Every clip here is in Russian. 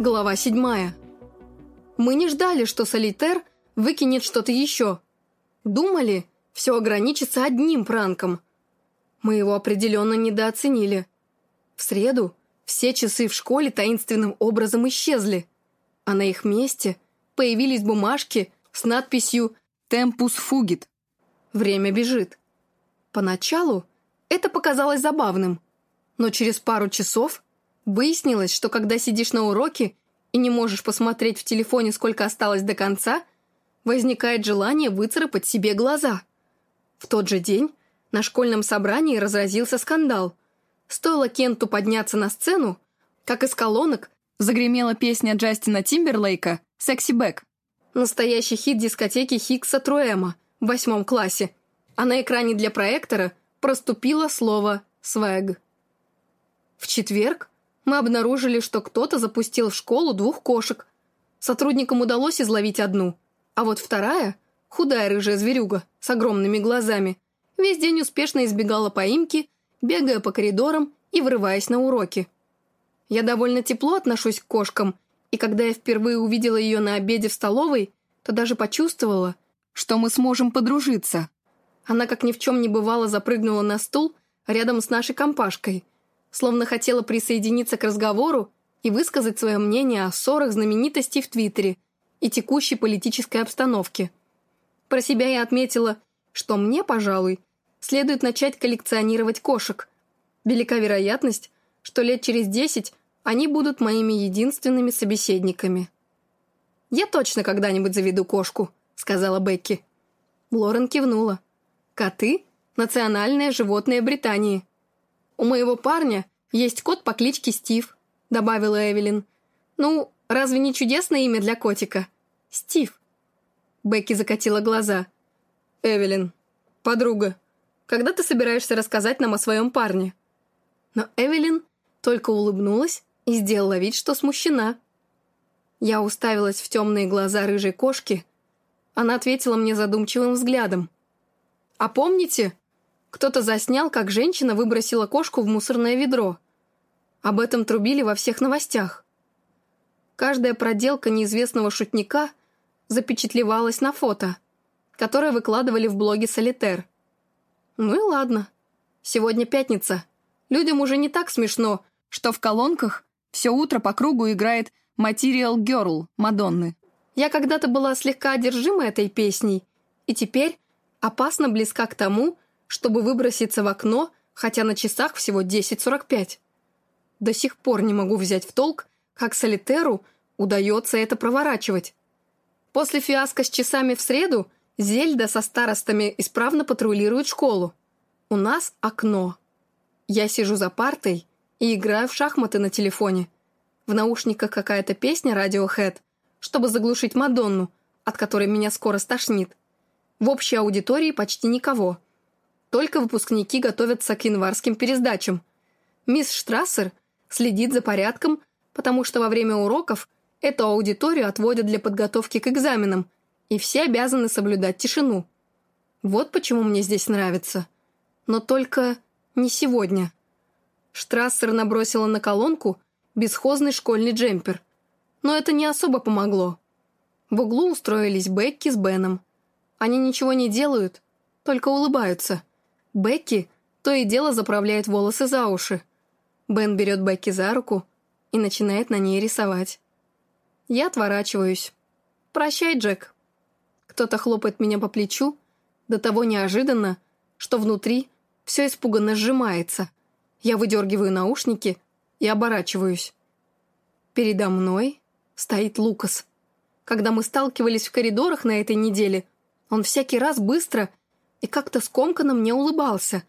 Глава седьмая. Мы не ждали, что Солитер выкинет что-то еще. Думали, все ограничится одним пранком. Мы его определенно недооценили. В среду все часы в школе таинственным образом исчезли, а на их месте появились бумажки с надписью «Темпус фугит» — «Время бежит». Поначалу это показалось забавным, но через пару часов выяснилось, что когда сидишь на уроке и не можешь посмотреть в телефоне, сколько осталось до конца, возникает желание выцарапать себе глаза. В тот же день на школьном собрании разразился скандал. Стоило Кенту подняться на сцену, как из колонок загремела песня Джастина Тимберлейка «Секси Бэк». Настоящий хит дискотеки Хикса Труэма в восьмом классе. А на экране для проектора проступило слово «свэг». В четверг мы обнаружили, что кто-то запустил в школу двух кошек. Сотрудникам удалось изловить одну, а вот вторая, худая рыжая зверюга с огромными глазами, весь день успешно избегала поимки, бегая по коридорам и врываясь на уроки. Я довольно тепло отношусь к кошкам, и когда я впервые увидела ее на обеде в столовой, то даже почувствовала, что мы сможем подружиться. Она, как ни в чем не бывало, запрыгнула на стул рядом с нашей компашкой – словно хотела присоединиться к разговору и высказать свое мнение о ссорах знаменитостей в Твиттере и текущей политической обстановке. Про себя я отметила, что мне, пожалуй, следует начать коллекционировать кошек. Велика вероятность, что лет через десять они будут моими единственными собеседниками. «Я точно когда-нибудь заведу кошку», — сказала Бекки. Лорен кивнула. «Коты — национальное животное Британии. «У моего парня есть кот по кличке Стив», — добавила Эвелин. «Ну, разве не чудесное имя для котика? Стив». Бекки закатила глаза. «Эвелин, подруга, когда ты собираешься рассказать нам о своем парне?» Но Эвелин только улыбнулась и сделала вид, что смущена. Я уставилась в темные глаза рыжей кошки. Она ответила мне задумчивым взглядом. «А помните, кто-то заснял, как женщина выбросила кошку в мусорное ведро. Об этом трубили во всех новостях. Каждая проделка неизвестного шутника запечатлевалась на фото, которое выкладывали в блоге «Солитер». Ну и ладно. Сегодня пятница. Людям уже не так смешно, что в колонках все утро по кругу играет «Material Girl» Мадонны. Я когда-то была слегка одержима этой песней, и теперь опасно близка к тому, чтобы выброситься в окно, хотя на часах всего 10.45. До сих пор не могу взять в толк, как Солитеру удается это проворачивать. После фиаско с часами в среду Зельда со старостами исправно патрулирует школу. У нас окно. Я сижу за партой и играю в шахматы на телефоне. В наушниках какая-то песня Radiohead, чтобы заглушить Мадонну, от которой меня скоро стошнит. В общей аудитории почти никого – только выпускники готовятся к январским пересдачам. Мисс Штрассер следит за порядком, потому что во время уроков эту аудиторию отводят для подготовки к экзаменам, и все обязаны соблюдать тишину. Вот почему мне здесь нравится. Но только не сегодня. Штрассер набросила на колонку бесхозный школьный джемпер. Но это не особо помогло. В углу устроились Бекки с Беном. Они ничего не делают, только улыбаются. Бекки то и дело заправляет волосы за уши. Бен берет Бекки за руку и начинает на ней рисовать. Я отворачиваюсь. «Прощай, Джек». Кто-то хлопает меня по плечу, до того неожиданно, что внутри все испуганно сжимается. Я выдергиваю наушники и оборачиваюсь. Передо мной стоит Лукас. Когда мы сталкивались в коридорах на этой неделе, он всякий раз быстро и как-то скомканно мне улыбался.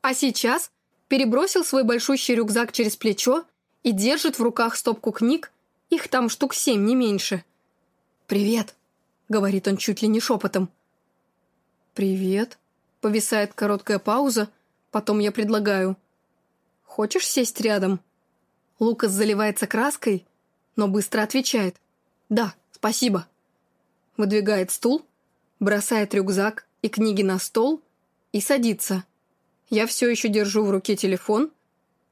А сейчас перебросил свой большущий рюкзак через плечо и держит в руках стопку книг, их там штук семь, не меньше. «Привет», — говорит он чуть ли не шепотом. «Привет», — повисает короткая пауза, потом я предлагаю. «Хочешь сесть рядом?» Лукас заливается краской, но быстро отвечает. «Да, спасибо». Выдвигает стул, бросает рюкзак, и книги на стол и садится. Я все еще держу в руке телефон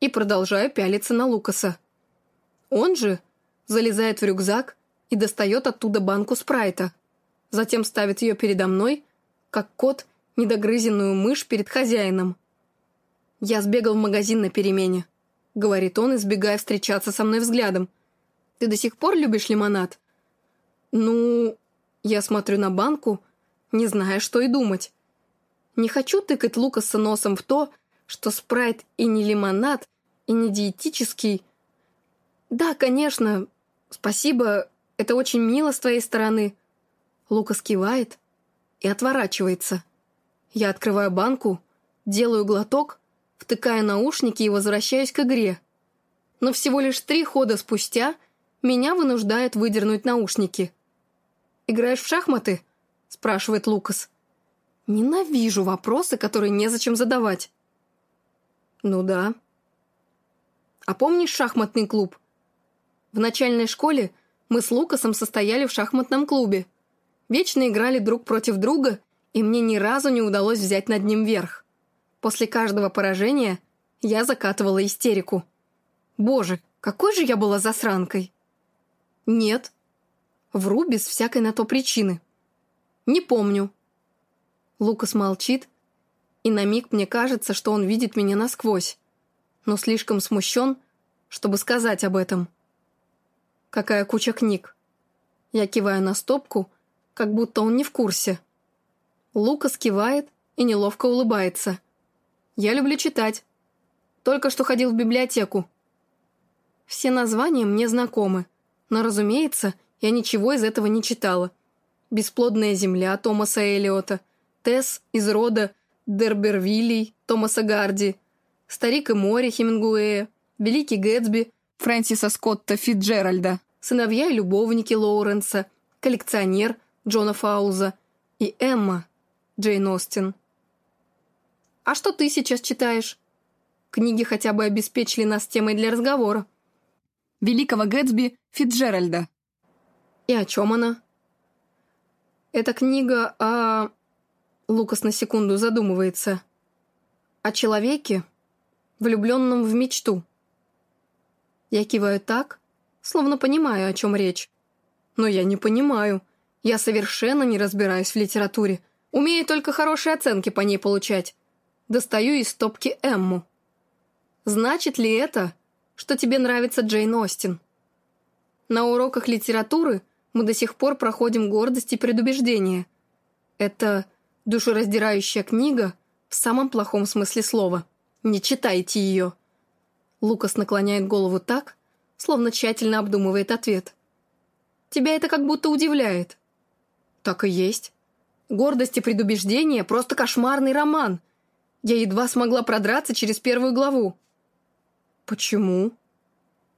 и продолжаю пялиться на Лукаса. Он же залезает в рюкзак и достает оттуда банку спрайта. Затем ставит ее передо мной, как кот недогрызенную мышь перед хозяином. «Я сбегал в магазин на перемене», — говорит он, избегая встречаться со мной взглядом. «Ты до сих пор любишь лимонад?» «Ну...» Я смотрю на банку, не зная, что и думать. Не хочу тыкать Лукаса носом в то, что спрайт и не лимонад, и не диетический. Да, конечно, спасибо, это очень мило с твоей стороны. Лукас кивает и отворачивается. Я открываю банку, делаю глоток, втыкаю наушники и возвращаюсь к игре. Но всего лишь три хода спустя меня вынуждают выдернуть наушники. «Играешь в шахматы?» – спрашивает Лукас. Ненавижу вопросы, которые незачем задавать. Ну да. А помнишь шахматный клуб? В начальной школе мы с Лукасом состояли в шахматном клубе. Вечно играли друг против друга, и мне ни разу не удалось взять над ним верх. После каждого поражения я закатывала истерику. Боже, какой же я была засранкой! Нет. Вру без всякой на то причины. Не помню. Лукас молчит, и на миг мне кажется, что он видит меня насквозь, но слишком смущен, чтобы сказать об этом. Какая куча книг. Я киваю на стопку, как будто он не в курсе. Лукас кивает и неловко улыбается. Я люблю читать. Только что ходил в библиотеку. Все названия мне знакомы, но, разумеется, я ничего из этого не читала. «Бесплодная земля» Томаса Эллиота – Тесс из рода Дербервилей Томаса Гарди, Старик и море Хемингуэя, Великий Гэтсби Фрэнсиса Скотта Фитджеральда, Сыновья и любовники Лоуренса, Коллекционер Джона Фауза и Эмма Джейн Остин. «А что ты сейчас читаешь?» Книги хотя бы обеспечили нас темой для разговора. Великого Гэтсби Фитджеральда. И о чем она? Это книга о... Лукас на секунду задумывается. О человеке, влюбленном в мечту. Я киваю так, словно понимаю, о чем речь. Но я не понимаю. Я совершенно не разбираюсь в литературе. Умею только хорошие оценки по ней получать. Достаю из стопки Эмму. Значит ли это, что тебе нравится Джейн Остин? На уроках литературы мы до сих пор проходим гордость и предубеждение. Это Душераздирающая книга в самом плохом смысле слова. Не читайте ее. Лукас наклоняет голову так, словно тщательно обдумывает ответ. Тебя это как будто удивляет. Так и есть. Гордость и предубеждение — просто кошмарный роман. Я едва смогла продраться через первую главу. Почему?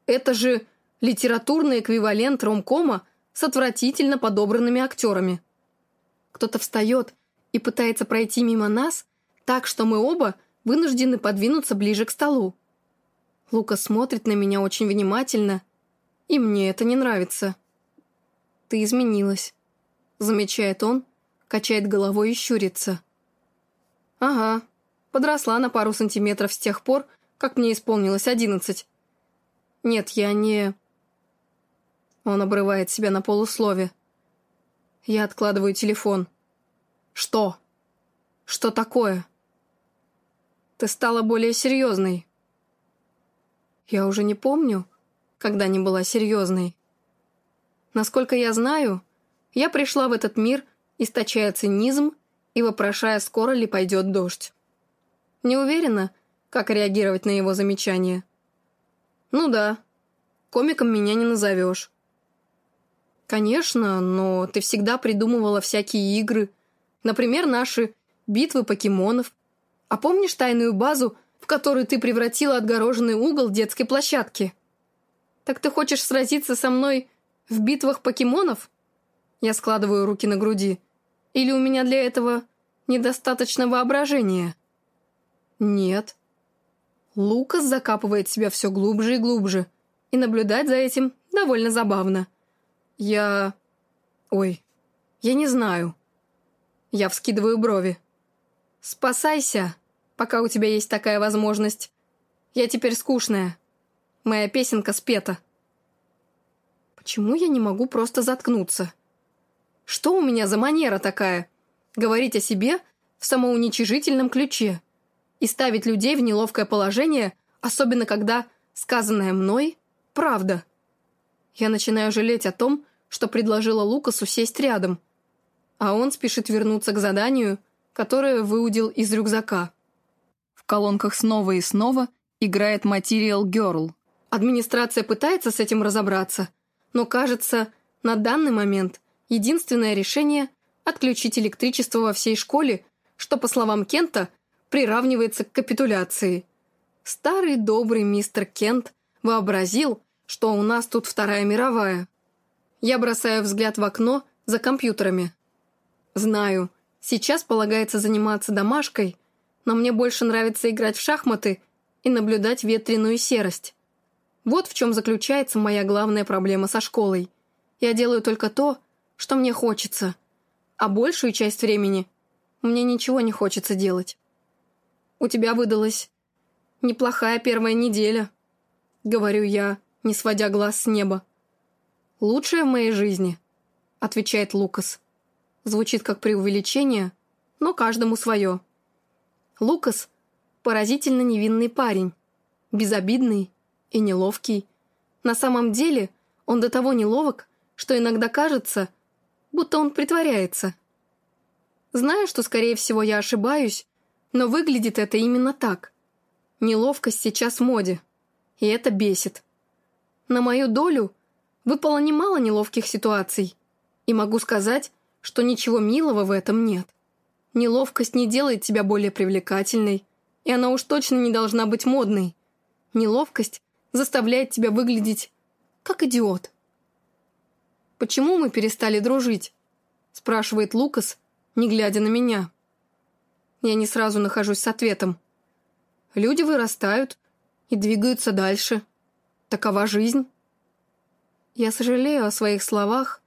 Это же литературный эквивалент ромкома с отвратительно подобранными актерами. Кто-то встает и пытается пройти мимо нас, так что мы оба вынуждены подвинуться ближе к столу. Лука смотрит на меня очень внимательно, и мне это не нравится. «Ты изменилась», — замечает он, качает головой и щурится. «Ага, подросла на пару сантиметров с тех пор, как мне исполнилось одиннадцать. Нет, я не...» Он обрывает себя на полуслове. Я откладываю телефон. «Что? Что такое?» «Ты стала более серьезной». «Я уже не помню, когда не была серьезной. Насколько я знаю, я пришла в этот мир, источая цинизм и вопрошая, скоро ли пойдет дождь. Не уверена, как реагировать на его замечание. Ну да, комиком меня не назовешь. Конечно, но ты всегда придумывала всякие игры – Например, наши битвы покемонов. А помнишь тайную базу, в которую ты превратила отгороженный угол детской площадки? Так ты хочешь сразиться со мной в битвах покемонов? Я складываю руки на груди. Или у меня для этого недостаточно воображения? Нет. Лукас закапывает себя все глубже и глубже, и наблюдать за этим довольно забавно. Я... Ой, я не знаю. Я вскидываю брови. «Спасайся, пока у тебя есть такая возможность. Я теперь скучная. Моя песенка спета». Почему я не могу просто заткнуться? Что у меня за манера такая? Говорить о себе в самоуничижительном ключе и ставить людей в неловкое положение, особенно когда сказанное мной – правда. Я начинаю жалеть о том, что предложила Лукасу сесть рядом, а он спешит вернуться к заданию, которое выудил из рюкзака. В колонках снова и снова играет Material Girl. Администрация пытается с этим разобраться – но, кажется, на данный момент единственное решение – отключить электричество во всей школе, что, по словам Кента, приравнивается к капитуляции. Старый добрый мистер Кент вообразил, что у нас тут Вторая мировая. Я бросаю взгляд в окно за компьютерами. Знаю, сейчас полагается заниматься домашкой, но мне больше нравится играть в шахматы и наблюдать ветреную серость. Вот в чем заключается моя главная проблема со школой. Я делаю только то, что мне хочется, а большую часть времени мне ничего не хочется делать. У тебя выдалась неплохая первая неделя, говорю я, не сводя глаз с неба. Лучшая в моей жизни, отвечает Лукас. Звучит как преувеличение, но каждому свое. Лукас – поразительно невинный парень, безобидный и неловкий. На самом деле он до того неловок, что иногда кажется, будто он притворяется. Знаю, что, скорее всего, я ошибаюсь, но выглядит это именно так. Неловкость сейчас в моде, и это бесит. На мою долю выпало немало неловких ситуаций, и могу сказать, что ничего милого в этом нет. Неловкость не делает тебя более привлекательной, и она уж точно не должна быть модной. Неловкость заставляет тебя выглядеть как идиот. «Почему мы перестали дружить?» – спрашивает Лукас, не глядя на меня. Я не сразу нахожусь с ответом. Люди вырастают и двигаются дальше. Такова жизнь. Я сожалею о своих словах,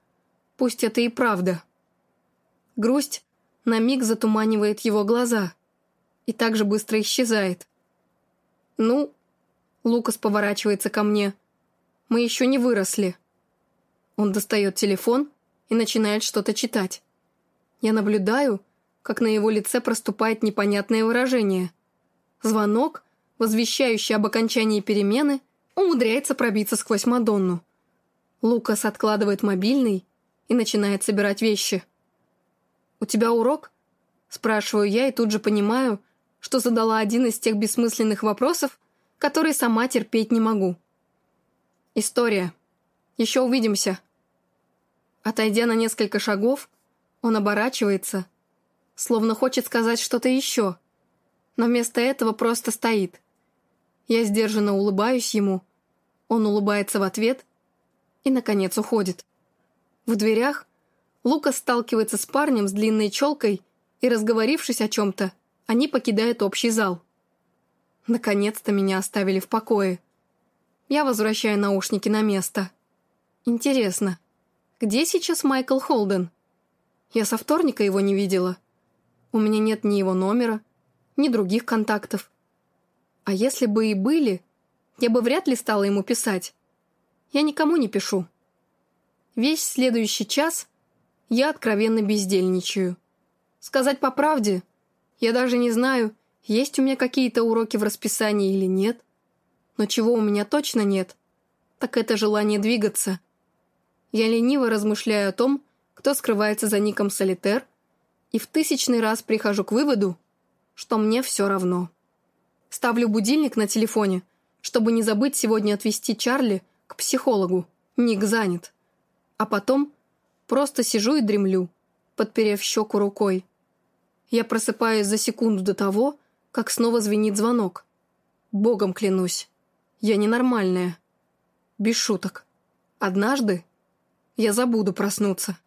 пусть это и правда. Грусть на миг затуманивает его глаза и так же быстро исчезает. Ну, Лукас поворачивается ко мне. «Мы еще не выросли». Он достает телефон и начинает что-то читать. Я наблюдаю, как на его лице проступает непонятное выражение. Звонок, возвещающий об окончании перемены, умудряется пробиться сквозь Мадонну. Лукас откладывает мобильный и начинает собирать вещи. «У тебя урок?» Спрашиваю я и тут же понимаю, что задала один из тех бессмысленных вопросов, который сама терпеть не могу. История. Еще увидимся. Отойдя на несколько шагов, он оборачивается, словно хочет сказать что-то еще, но вместо этого просто стоит. Я сдержанно улыбаюсь ему, он улыбается в ответ и, наконец, уходит. В дверях Лукас сталкивается с парнем с длинной челкой и, разговорившись о чем-то, они покидают общий зал. Наконец-то меня оставили в покое. Я возвращаю наушники на место. Интересно, где сейчас Майкл Холден? Я со вторника его не видела. У меня нет ни его номера, ни других контактов. А если бы и были, я бы вряд ли стала ему писать. Я никому не пишу. Весь следующий час я откровенно бездельничаю. Сказать по правде, я даже не знаю, есть у меня какие-то уроки в расписании или нет. Но чего у меня точно нет, так это желание двигаться. Я лениво размышляю о том, кто скрывается за ником Солитер, и в тысячный раз прихожу к выводу, что мне все равно. Ставлю будильник на телефоне, чтобы не забыть сегодня отвезти Чарли к психологу. Ник занят. А потом просто сижу и дремлю, подперев щеку рукой. Я просыпаюсь за секунду до того, как снова звенит звонок. Богом клянусь, я ненормальная. Без шуток. Однажды я забуду проснуться.